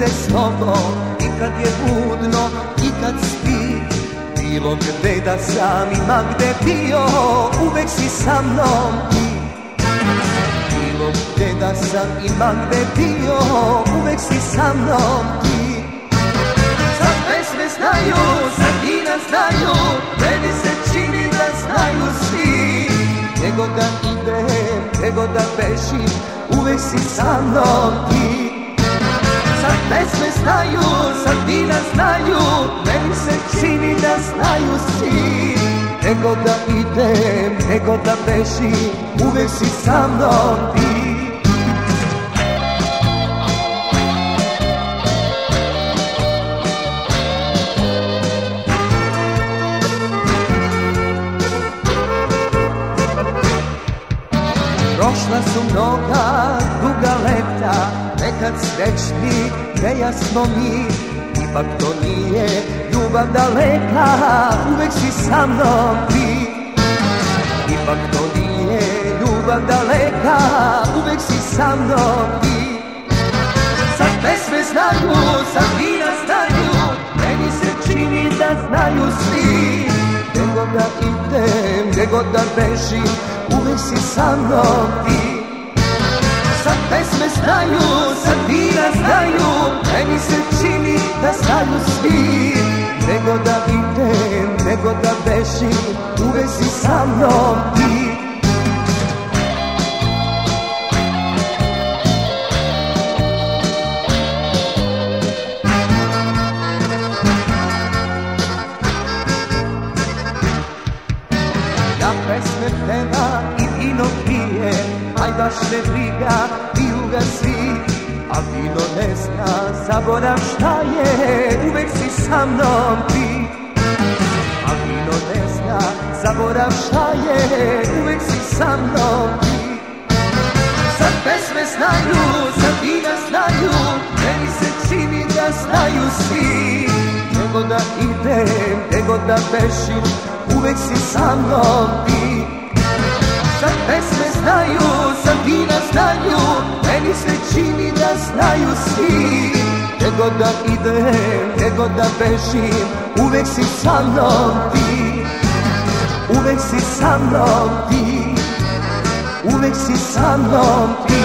se s tobom. I kad je budno i kad spi Bilo gde da sam ima gde bio Uvek si sa mnom. Ti Bilo gde da sam ima gde bio Uvek si sa mnom. Ti Sad pesme znaju, sad vina znaju Meni Uvek si sa mnom ti Sad pesme znaju, sad vina znaju Meni se čini da znaju svi. Nego da idem, nego da bežim Uvek si sa mnom ti su mnoga duga leta Nekad srećni, nejasno mi. Ipak to nije ljubav daleka Uvek si sa mnom ti. Ipak to nije ljubav daleka Uvek si sa mnom ti. Sad pesme znaju, sad vina znaju Meni se čini da znaju svi. Nego da idem, nego da bežim Uvek si sa mnom ti pesme znaju, sad vina znaju Meni se čini da znaju svi. Nego da idem, nego da bežim Uvek si sa mnom ti. Ja pesme peva i vino pije Aj baš me briga, piju ga svi A vino ne zna, zaborav šta je Uvek si sa mnom ti. A vino ne zna, zaborav šta je Uvek si sa mnom ti. Sad pesme znaju, sad vina znaju Meni se čini da znaju svi. Nego da idem, nego da bežim Uvek si sa mnom ti Sad pesme znaju, sad vina znaju Meni se čini da znaju svi. Nego da idem, nego da bežim Uvek si sa mnom ti. Uvek si sa mnom ti. Uvek si sa mnom ti